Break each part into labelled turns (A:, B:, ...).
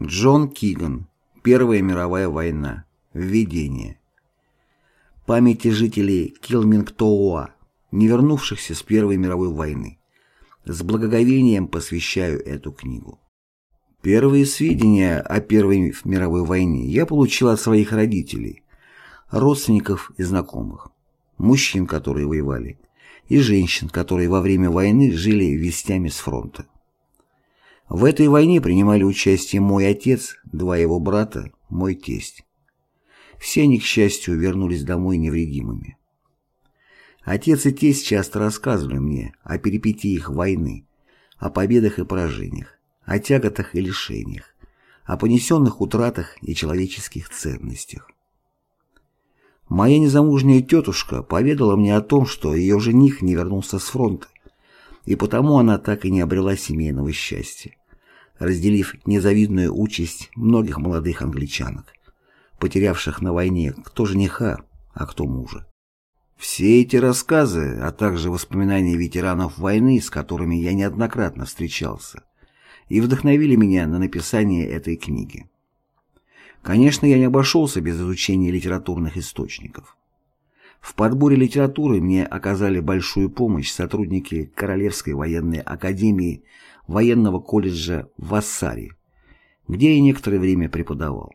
A: Джон Киган. Первая мировая война. Введение. Памяти жителей Килмингтоуа, не вернувшихся с Первой мировой войны. С благоговением посвящаю эту книгу. Первые сведения о Первой мировой войне я получил от своих родителей, родственников и знакомых, мужчин, которые воевали, и женщин, которые во время войны жили вестями с фронта. В этой войне принимали участие мой отец, два его брата, мой тесть. Все они, к счастью, вернулись домой невредимыми. Отец и тесть часто рассказывали мне о перипетиях войны, о победах и поражениях, о тяготах и лишениях, о понесенных утратах и человеческих ценностях. Моя незамужняя тетушка поведала мне о том, что ее жених не вернулся с фронта, и потому она так и не обрела семейного счастья, разделив незавидную участь многих молодых англичанок, потерявших на войне кто жениха, а кто мужа. Все эти рассказы, а также воспоминания ветеранов войны, с которыми я неоднократно встречался, и вдохновили меня на написание этой книги. Конечно, я не обошелся без изучения литературных источников. В подборе литературы мне оказали большую помощь сотрудники Королевской военной академии военного колледжа в Вассаре, где я некоторое время преподавал.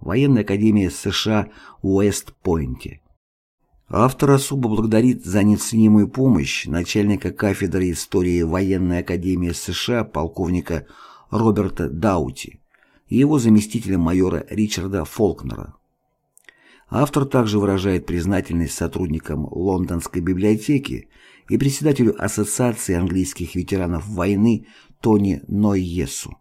A: Военная академия США Уэст-Пойнте. Автор особо благодарит за неоценимую помощь начальника кафедры истории военной академии США полковника Роберта Даути и его заместителя майора Ричарда Фолкнера. Автор также выражает признательность сотрудникам Лондонской библиотеки и председателю Ассоциации английских ветеранов войны Тони Нойесу.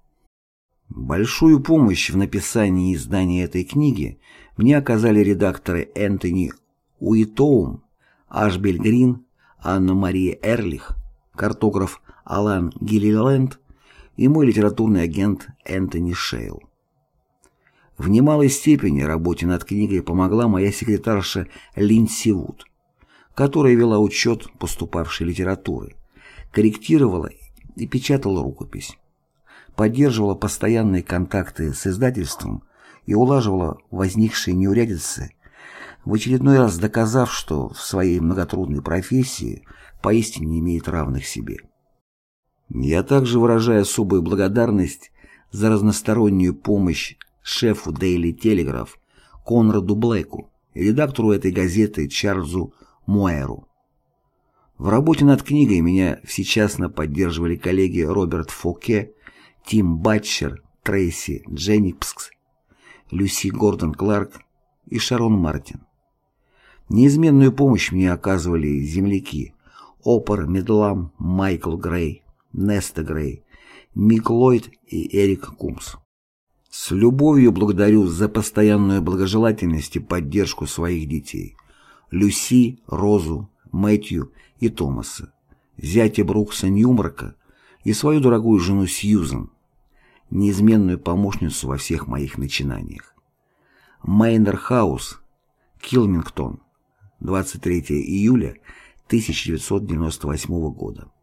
A: Большую помощь в написании и издании этой книги мне оказали редакторы Энтони Уитоум, Ашбель Грин, Анна-Мария Эрлих, картограф Алан Гиллиленд и мой литературный агент Энтони Шейл. В немалой степени работе над книгой помогла моя секретарша Линдси Вуд, которая вела учет поступавшей литературы, корректировала и печатала рукопись, поддерживала постоянные контакты с издательством и улаживала возникшие неурядицы, в очередной раз доказав, что в своей многотрудной профессии поистине имеет равных себе. Я также выражаю особую благодарность за разностороннюю помощь шефу Daily Telegraph Конраду Блэку редактору этой газеты Чарльзу Муэру. В работе над книгой меня всечасно поддерживали коллеги Роберт Фоке, Тим Батчер, Трейси Дженнипскс, Люси Гордон Кларк и Шарон Мартин. Неизменную помощь мне оказывали земляки Опер Медлам, Майкл Грей, Неста Грей, Мик Ллойд и Эрик Кумс. С любовью благодарю за постоянную благожелательность и поддержку своих детей. Люси, Розу, Мэтью и Томаса, зятя Брукса Ньюмарка и свою дорогую жену Сьюзан, неизменную помощницу во всех моих начинаниях. Мейнер Хаус, Килмингтон, 23 июля 1998 года.